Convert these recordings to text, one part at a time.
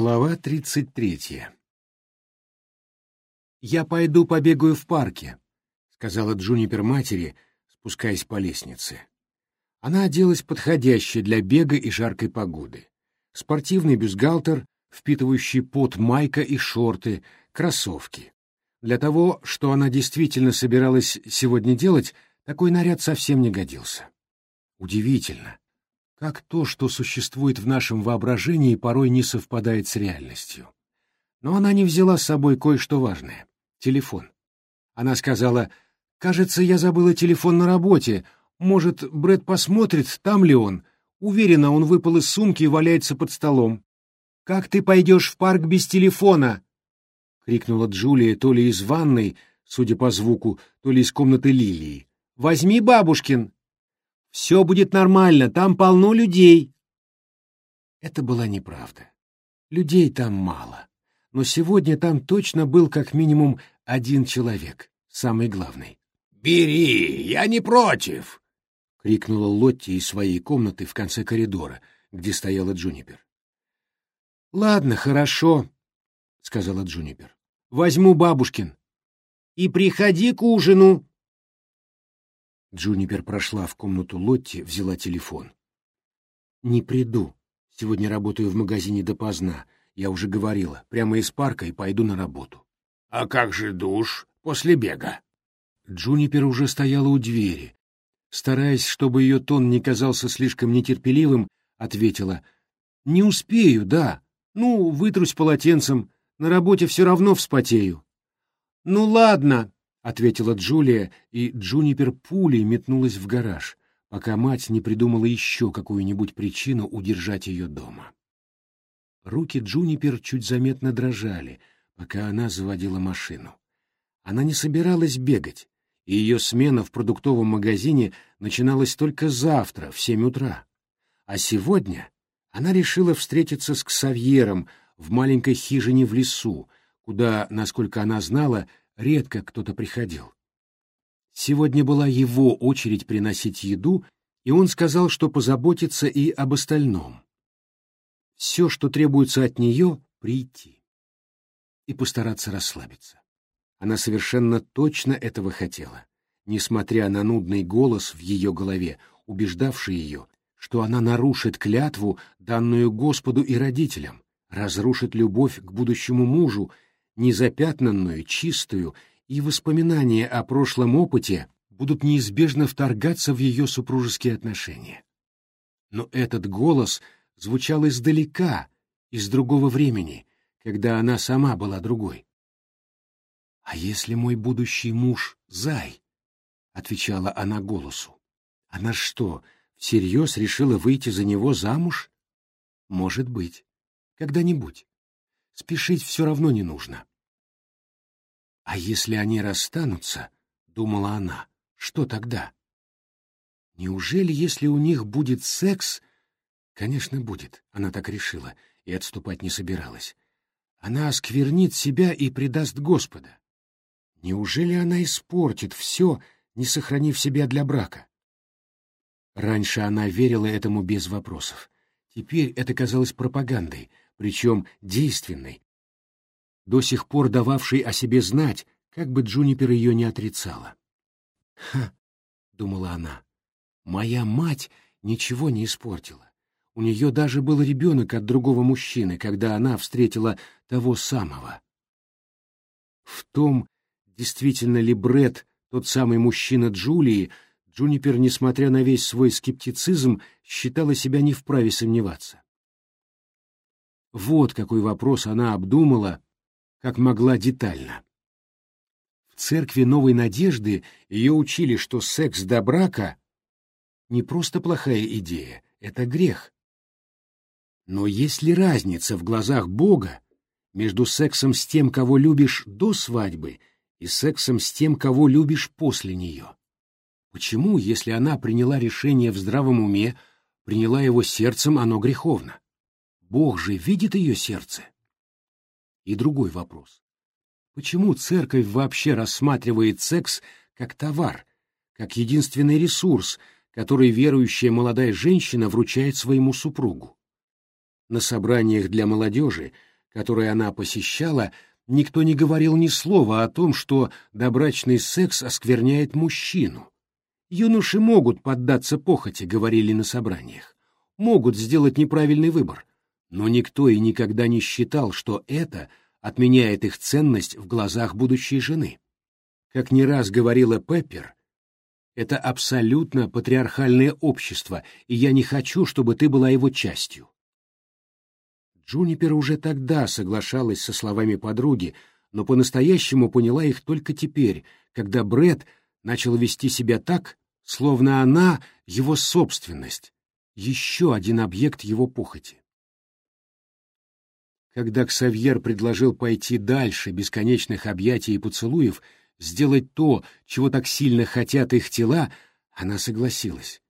Глава тридцать третья «Я пойду побегаю в парке», — сказала Джунипер матери, спускаясь по лестнице. Она оделась подходяще для бега и жаркой погоды. Спортивный бюстгальтер, впитывающий пот майка и шорты, кроссовки. Для того, что она действительно собиралась сегодня делать, такой наряд совсем не годился. Удивительно, как то, что существует в нашем воображении, порой не совпадает с реальностью. Но она не взяла с собой кое-что важное — телефон. Она сказала, «Кажется, я забыла телефон на работе. Может, Брэд посмотрит, там ли он? Уверена, он выпал из сумки и валяется под столом». «Как ты пойдешь в парк без телефона?» — крикнула Джулия то ли из ванной, судя по звуку, то ли из комнаты Лилии. «Возьми бабушкин!» Все будет нормально, там полно людей. Это была неправда. Людей там мало. Но сегодня там точно был как минимум один человек, самый главный. «Бери, я не против!» — крикнула Лотти из своей комнаты в конце коридора, где стояла Джунипер. «Ладно, хорошо», — сказала Джунипер. «Возьму бабушкин. И приходи к ужину», Джунипер прошла в комнату Лотти, взяла телефон. «Не приду. Сегодня работаю в магазине допоздна. Я уже говорила. Прямо из парка и пойду на работу». «А как же душ после бега?» Джунипер уже стояла у двери. Стараясь, чтобы ее тон не казался слишком нетерпеливым, ответила. «Не успею, да. Ну, вытрусь полотенцем. На работе все равно вспотею». «Ну ладно», — ответила Джулия, и Джунипер пулей метнулась в гараж, пока мать не придумала еще какую-нибудь причину удержать ее дома. Руки Джунипер чуть заметно дрожали, пока она заводила машину. Она не собиралась бегать, и ее смена в продуктовом магазине начиналась только завтра, в семь утра. А сегодня она решила встретиться с Ксавьером в маленькой хижине в лесу, куда, насколько она знала, редко кто-то приходил. Сегодня была его очередь приносить еду, и он сказал, что позаботится и об остальном. Все, что требуется от нее, — прийти и постараться расслабиться. Она совершенно точно этого хотела, несмотря на нудный голос в ее голове, убеждавший ее, что она нарушит клятву, данную Господу и родителям, разрушит любовь к будущему мужу незапятнанную, чистую, и воспоминания о прошлом опыте будут неизбежно вторгаться в ее супружеские отношения. Но этот голос звучал издалека, из другого времени, когда она сама была другой. «А если мой будущий муж — Зай?» — отвечала она голосу. «Она что, всерьез решила выйти за него замуж?» «Может быть. Когда-нибудь. Спешить все равно не нужно. А если они расстанутся, — думала она, — что тогда? Неужели, если у них будет секс... Конечно, будет, она так решила, и отступать не собиралась. Она осквернит себя и предаст Господа. Неужели она испортит все, не сохранив себя для брака? Раньше она верила этому без вопросов. Теперь это казалось пропагандой, причем действенной, до сих пор дававшей о себе знать, как бы Джунипер ее не отрицала. «Ха!» — думала она. «Моя мать ничего не испортила. У нее даже был ребенок от другого мужчины, когда она встретила того самого». В том, действительно ли Бред тот самый мужчина Джулии, Джунипер, несмотря на весь свой скептицизм, считала себя не вправе сомневаться. Вот какой вопрос она обдумала, как могла детально. В церкви Новой Надежды ее учили, что секс до брака не просто плохая идея, это грех. Но есть ли разница в глазах Бога между сексом с тем, кого любишь до свадьбы, и сексом с тем, кого любишь после нее? Почему, если она приняла решение в здравом уме, приняла его сердцем, оно греховно? Бог же видит ее сердце. И другой вопрос. Почему церковь вообще рассматривает секс как товар, как единственный ресурс, который верующая молодая женщина вручает своему супругу? На собраниях для молодежи которые она посещала, никто не говорил ни слова о том, что добрачный секс оскверняет мужчину. Юноши могут поддаться похоти, говорили на собраниях, могут сделать неправильный выбор, но никто и никогда не считал, что это отменяет их ценность в глазах будущей жены. Как не раз говорила Пеппер, это абсолютно патриархальное общество, и я не хочу, чтобы ты была его частью. Джунипер уже тогда соглашалась со словами подруги, но по-настоящему поняла их только теперь, когда Бред начал вести себя так, словно она — его собственность, еще один объект его похоти. Когда Ксавьер предложил пойти дальше бесконечных объятий и поцелуев, сделать то, чего так сильно хотят их тела, она согласилась.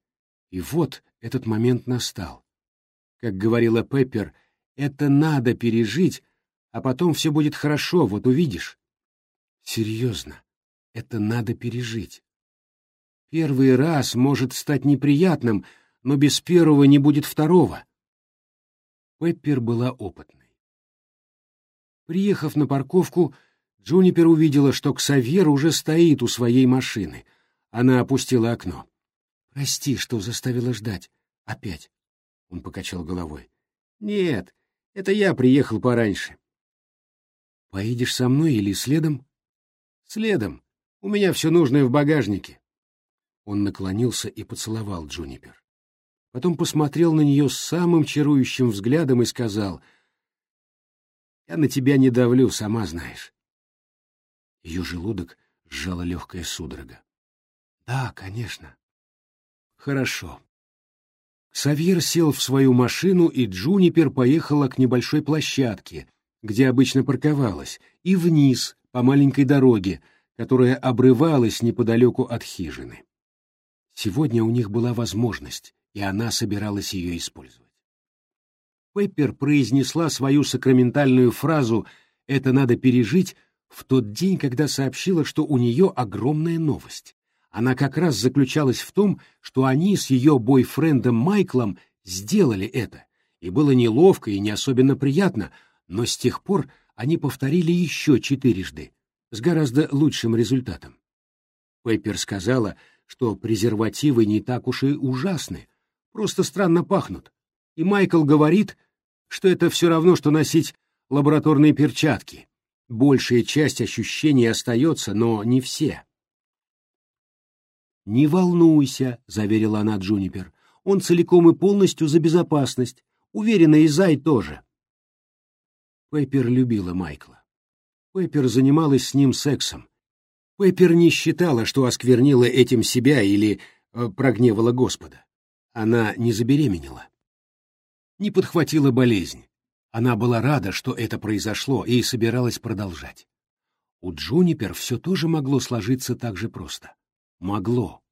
И вот этот момент настал. Как говорила Пеппер, это надо пережить, а потом все будет хорошо, вот увидишь. Серьезно, это надо пережить. Первый раз может стать неприятным, но без первого не будет второго. Пеппер была опытной. Приехав на парковку, Джунипер увидела, что Ксавьер уже стоит у своей машины. Она опустила окно. «Прости, что заставила ждать. Опять». Он покачал головой. «Нет, это я приехал пораньше». «Поедешь со мной или следом?» «Следом. У меня все нужное в багажнике». Он наклонился и поцеловал Джунипер. Потом посмотрел на нее с самым чарующим взглядом и сказал, «Я на тебя не давлю, сама знаешь». Ее желудок сжала легкая судорога. «Да, конечно». «Хорошо». Савьер сел в свою машину, и Джунипер поехала к небольшой площадке, где обычно парковалась, и вниз, по маленькой дороге, которая обрывалась неподалеку от хижины. Сегодня у них была возможность, и она собиралась ее использовать. Пеппер произнесла свою сакраментальную фразу «это надо пережить» в тот день, когда сообщила, что у нее огромная новость. Она как раз заключалась в том, что они с ее бойфрендом Майклом сделали это, и было неловко и не особенно приятно, но с тех пор они повторили еще четырежды, с гораздо лучшим результатом. Пеппер сказала, что презервативы не так уж и ужасны, просто странно пахнут, и Майкл говорит, что это все равно, что носить лабораторные перчатки, Большая часть ощущений остается, но не все. «Не волнуйся», — заверила она Джунипер. «Он целиком и полностью за безопасность. Уверена, и Зай тоже». Пеппер любила Майкла. Пеппер занималась с ним сексом. Пеппер не считала, что осквернила этим себя или э, прогневала Господа. Она не забеременела. Не подхватила болезнь. Она была рада, что это произошло, и собиралась продолжать. У Джунипер все тоже могло сложиться так же просто. Могло.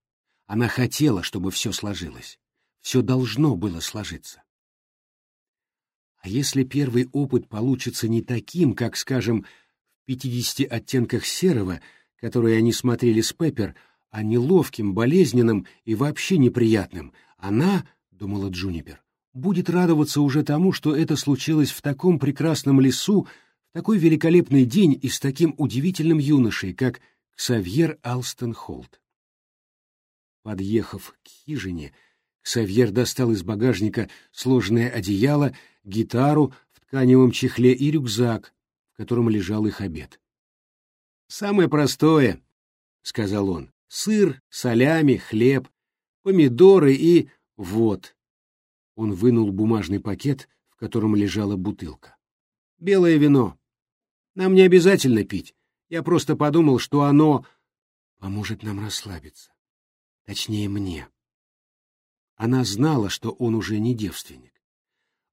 Она хотела, чтобы все сложилось. Все должно было сложиться. А если первый опыт получится не таким, как, скажем, в «Пятидесяти оттенках серого», которые они смотрели с Пеппер, а неловким, болезненным и вообще неприятным, она, — думала Джунипер, будет радоваться уже тому, что это случилось в таком прекрасном лесу, в такой великолепный день и с таким удивительным юношей, как Ксавьер Алстон Холт. Подъехав к хижине, Ксавьер достал из багажника сложное одеяло, гитару в тканевом чехле и рюкзак, в котором лежал их обед. «Самое простое», — сказал он, — «сыр, солями, хлеб, помидоры и... вот». Он вынул бумажный пакет, в котором лежала бутылка. «Белое вино. Нам не обязательно пить. Я просто подумал, что оно поможет нам расслабиться. Точнее, мне». Она знала, что он уже не девственник.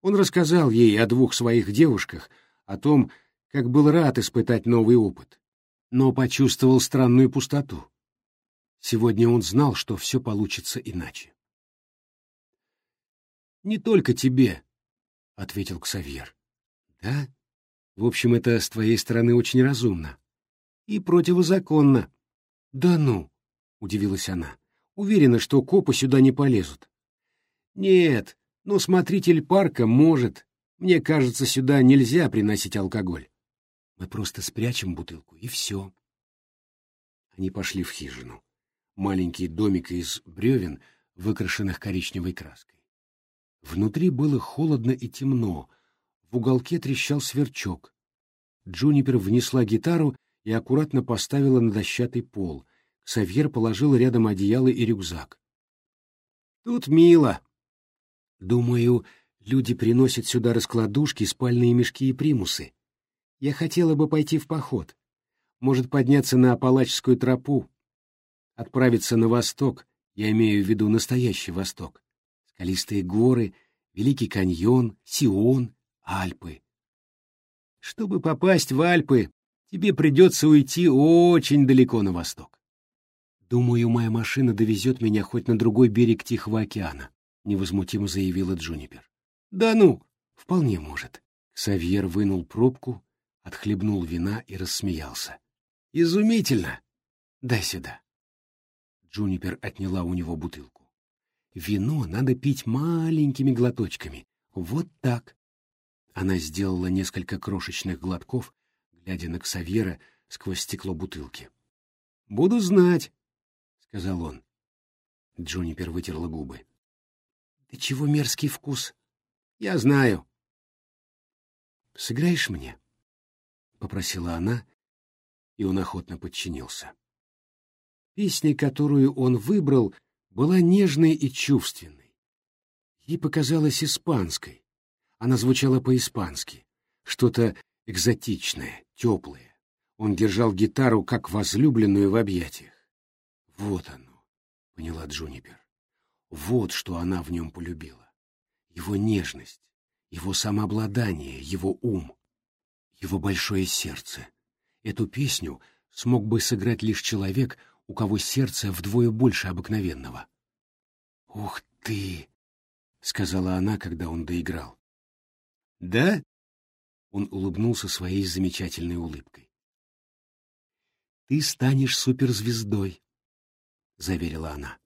Он рассказал ей о двух своих девушках, о том, как был рад испытать новый опыт, но почувствовал странную пустоту. Сегодня он знал, что все получится иначе. Не только тебе, — ответил Ксавьер. — Да? В общем, это с твоей стороны очень разумно. И противозаконно. — Да ну, — удивилась она. — Уверена, что копы сюда не полезут. — Нет, но смотритель парка может. Мне кажется, сюда нельзя приносить алкоголь. Мы просто спрячем бутылку, и все. Они пошли в хижину. Маленький домик из бревен, выкрашенных коричневой краской. Внутри было холодно и темно. В уголке трещал сверчок. Джунипер внесла гитару и аккуратно поставила на дощатый пол. Ксавьер положил рядом одеяло и рюкзак. «Тут мило. Думаю, люди приносят сюда раскладушки, спальные мешки и примусы. Я хотела бы пойти в поход. Может, подняться на Апалачскую тропу, отправиться на восток, я имею в виду настоящий восток. Скалистые горы, Великий каньон, Сион, Альпы. Чтобы попасть в Альпы, тебе придется уйти очень далеко на восток. Думаю, моя машина довезет меня хоть на другой берег Тихого океана, невозмутимо заявила Джунипер. Да ну, вполне может. Савьер вынул пробку, отхлебнул вина и рассмеялся. Изумительно! Дай сюда. Джунипер отняла у него бутылку. Вино надо пить маленькими глоточками. Вот так. Она сделала несколько крошечных глотков, глядя на Ксавьера сквозь стекло бутылки. — Буду знать, — сказал он. Джунипер вытерла губы. — Да чего мерзкий вкус? — Я знаю. — Сыграешь мне? — попросила она, и он охотно подчинился. Песня, которую он выбрал, была нежной и чувственной. Ей показалась испанской, она звучала по-испански, что-то экзотичное, теплое. Он держал гитару, как возлюбленную в объятиях. Вот оно, поняла Джунипер. Вот что она в нем полюбила. Его нежность, его самообладание, его ум, его большое сердце. Эту песню смог бы сыграть лишь человек, у кого сердце вдвое больше обыкновенного. «Ух ты!» — сказала она, когда он доиграл. Да? Он улыбнулся своей замечательной улыбкой. Ты станешь суперзвездой, заверила она.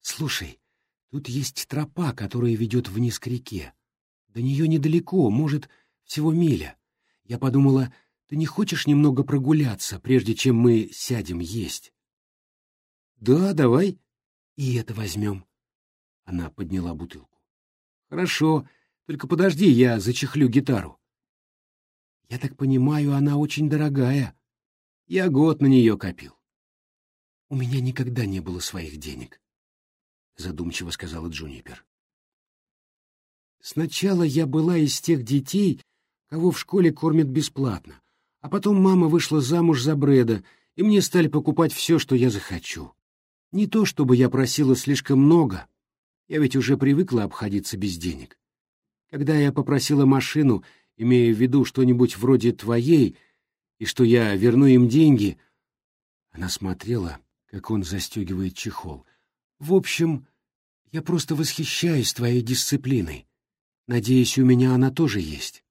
Слушай, тут есть тропа, которая ведет вниз к реке. До нее недалеко, может, всего миля. Я подумала, ты не хочешь немного прогуляться, прежде чем мы сядем есть? Да, давай. И это возьмем. Она подняла бутылку. Хорошо. Только подожди, я зачехлю гитару. Я так понимаю, она очень дорогая. Я год на нее копил. У меня никогда не было своих денег, задумчиво сказала Джунипер. Сначала я была из тех детей, кого в школе кормят бесплатно, а потом мама вышла замуж за Брэда, и мне стали покупать все, что я захочу. Не то чтобы я просила слишком много, я ведь уже привыкла обходиться без денег. Когда я попросила машину, имея в виду что-нибудь вроде твоей, и что я верну им деньги, она смотрела, как он застегивает чехол. В общем, я просто восхищаюсь твоей дисциплиной. Надеюсь, у меня она тоже есть.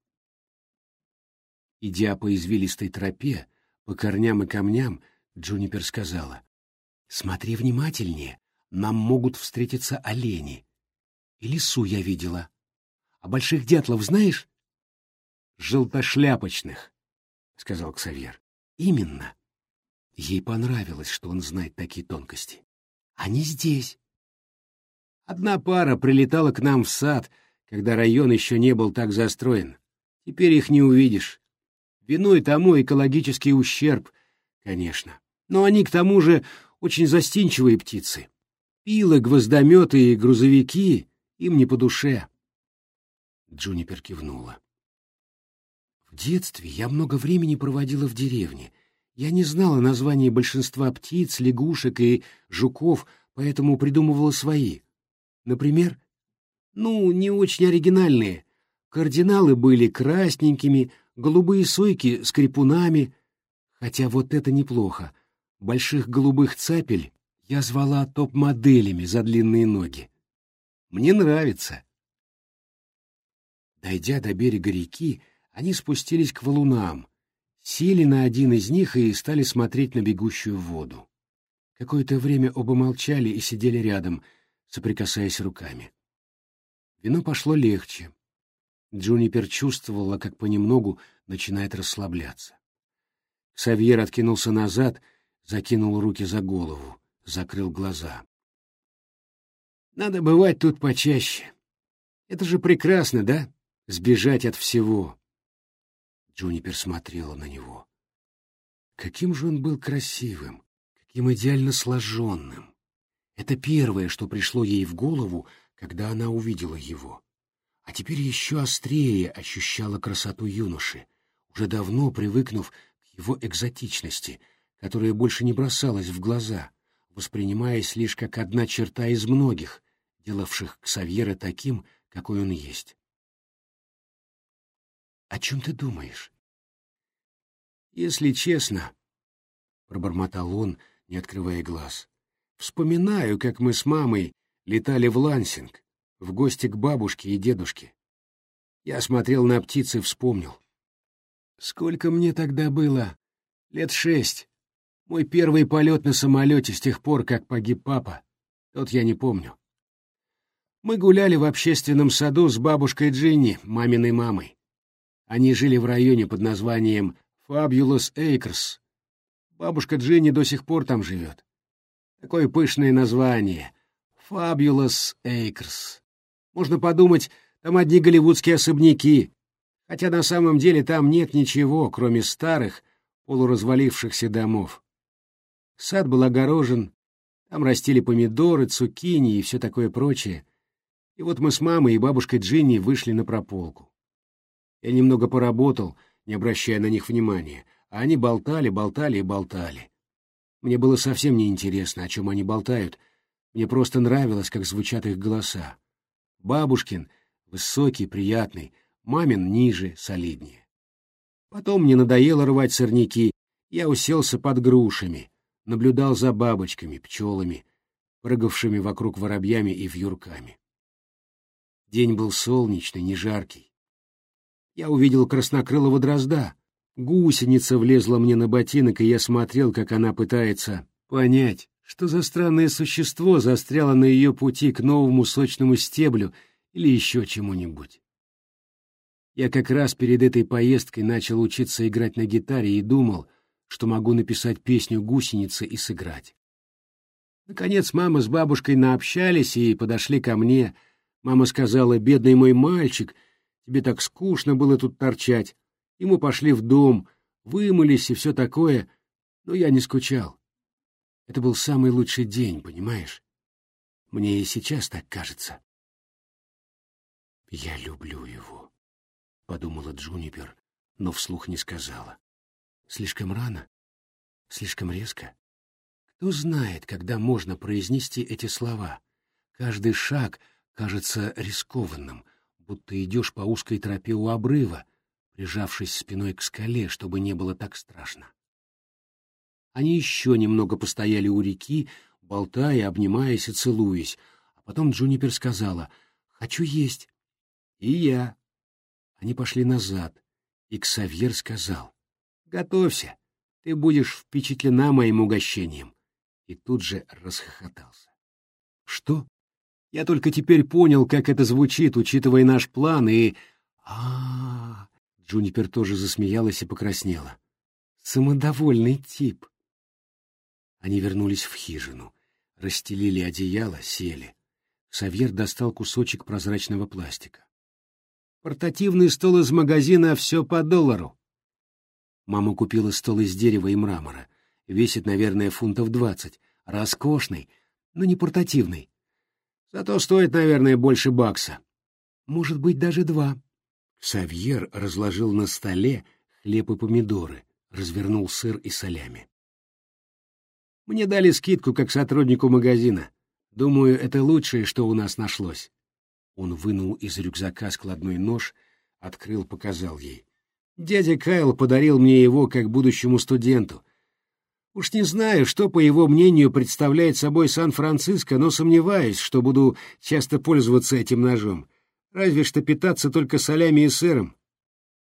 Идя по извилистой тропе, по корням и камням, Джунипер сказала, «Смотри внимательнее, нам могут встретиться олени. И лису я видела. А больших дятлов знаешь? Желтошляпочных, — сказал Ксавьер. Именно. Ей понравилось, что он знает такие тонкости. Они здесь. Одна пара прилетала к нам в сад, когда район еще не был так застроен. Теперь их не увидишь. Виной тому экологический ущерб, конечно. Но они, к тому же, очень застенчивые птицы. Пилы, гвоздометы и грузовики им не по душе. Джунипер кивнула. В детстве я много времени проводила в деревне. Я не знала названий большинства птиц, лягушек и жуков, поэтому придумывала свои. Например, ну, не очень оригинальные. Кардиналы были красненькими, голубые сойки с крепунами. Хотя вот это неплохо. Больших голубых цапель я звала топ-моделями за длинные ноги. Мне нравится. Дойдя до берега реки, они спустились к валунам, сели на один из них и стали смотреть на бегущую воду. Какое-то время оба молчали и сидели рядом, соприкасаясь руками. Вино пошло легче. Джунипер чувствовала, как понемногу начинает расслабляться. Савьер откинулся назад, закинул руки за голову, закрыл глаза. «Надо бывать тут почаще. Это же прекрасно, да? Сбежать от всего». Джунипер смотрела на него. Каким же он был красивым, каким идеально сложенным. Это первое, что пришло ей в голову, когда она увидела его. А теперь еще острее ощущала красоту юноши, уже давно привыкнув к его экзотичности, которая больше не бросалась в глаза, воспринимаясь лишь как одна черта из многих, делавших Ксавьера таким, какой он есть. «О чем ты думаешь?» «Если честно», — пробормотал он, не открывая глаз, — «вспоминаю, как мы с мамой летали в Лансинг, в гости к бабушке и дедушке. Я смотрел на птиц и вспомнил. Сколько мне тогда было? Лет шесть. Мой первый полет на самолете с тех пор, как погиб папа. Тот я не помню. Мы гуляли в общественном саду с бабушкой Джинни, маминой мамой. Они жили в районе под названием Fabulous Acres. Бабушка Джинни до сих пор там живет. Такое пышное название. Fabulous Acres. Можно подумать, там одни голливудские особняки, хотя на самом деле там нет ничего, кроме старых, полуразвалившихся домов. Сад был огорожен, там растили помидоры, цукини и все такое прочее. И вот мы с мамой и бабушкой Джинни вышли на прополку. Я немного поработал, не обращая на них внимания, а они болтали, болтали и болтали. Мне было совсем неинтересно, о чем они болтают, мне просто нравилось, как звучат их голоса. Бабушкин — высокий, приятный, мамин — ниже, солиднее. Потом мне надоело рвать сорняки, я уселся под грушами, наблюдал за бабочками, пчелами, прыгавшими вокруг воробьями и вьюрками. День был солнечный, не жаркий. Я увидел краснокрылого дрозда. Гусеница влезла мне на ботинок, и я смотрел, как она пытается понять, что за странное существо застряло на ее пути к новому сочному стеблю или еще чему-нибудь. Я как раз перед этой поездкой начал учиться играть на гитаре и думал, что могу написать песню гусеницы и сыграть. Наконец мама с бабушкой наобщались и подошли ко мне — Мама сказала, бедный мой мальчик, тебе так скучно было тут торчать. И мы пошли в дом, вымылись и все такое, но я не скучал. Это был самый лучший день, понимаешь? Мне и сейчас так кажется. «Я люблю его», — подумала Джунипер, но вслух не сказала. «Слишком рано? Слишком резко? Кто знает, когда можно произнести эти слова? Каждый шаг — кажется рискованным, будто идешь по узкой тропе у обрыва, прижавшись спиной к скале, чтобы не было так страшно. Они еще немного постояли у реки, болтая, обнимаясь и целуясь, а потом Джунипер сказала «Хочу есть». «И я». Они пошли назад, и Ксавьер сказал «Готовься, ты будешь впечатлена моим угощением». И тут же расхохотался. «Что?» Я только теперь понял, как это звучит, учитывая наш план, и... а, -а, Джунипер тоже засмеялась и покраснела. Самодовольный тип. Они вернулись в хижину, расстелили одеяло, сели. Савьер достал кусочек прозрачного пластика. «Портативный стол из магазина все по доллару». Мама купила стол из дерева и мрамора. Весит, наверное, фунтов двадцать. Роскошный, но не портативный. Зато стоит, наверное, больше бакса. Может быть, даже два. Савьер разложил на столе хлеб и помидоры, развернул сыр и солями. Мне дали скидку как сотруднику магазина. Думаю, это лучшее, что у нас нашлось. Он вынул из рюкзака складной нож, открыл, показал ей. Дядя Кайл подарил мне его как будущему студенту. Уж не знаю, что, по его мнению, представляет собой Сан-Франциско, но сомневаюсь, что буду часто пользоваться этим ножом. Разве что питаться только солями и сыром.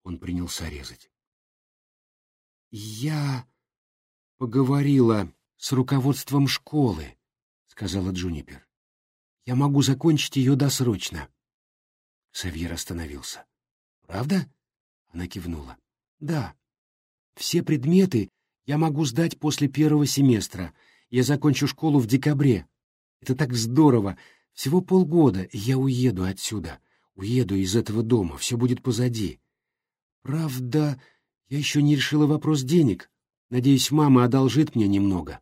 Он принялся резать. «Я поговорила с руководством школы», — сказала Джунипер. «Я могу закончить ее досрочно». Савьер остановился. Правда? Она кивнула. Да. Все предметы я могу сдать после первого семестра. Я закончу школу в декабре. Это так здорово. Всего полгода, и я уеду отсюда. Уеду из этого дома, все будет позади. Правда, я еще не решила вопрос денег. Надеюсь, мама одолжит мне немного.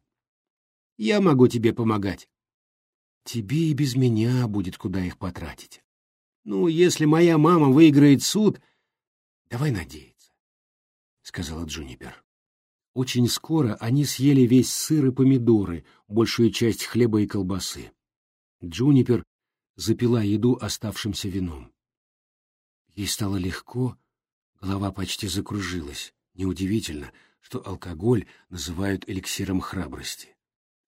Я могу тебе помогать. Тебе и без меня будет куда их потратить. Ну, если моя мама выиграет суд, давай надеяться, — сказала Джунипер. Очень скоро они съели весь сыр и помидоры, большую часть хлеба и колбасы. Джунипер запила еду оставшимся вином. Ей стало легко, голова почти закружилась. Неудивительно, что алкоголь называют эликсиром храбрости.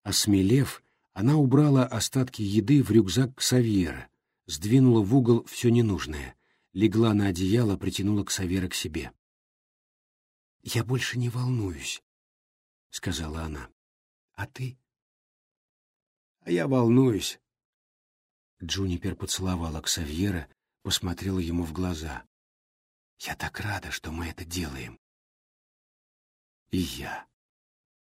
Осмелев, она убрала остатки еды в рюкзак Ксавьера, сдвинула в угол все ненужное, легла на одеяло, притянула Ксавьера к себе. «Я больше не волнуюсь», — сказала она. «А ты?» «А я волнуюсь». Джунипер поцеловала Ксавьера, посмотрела ему в глаза. «Я так рада, что мы это делаем». «И я».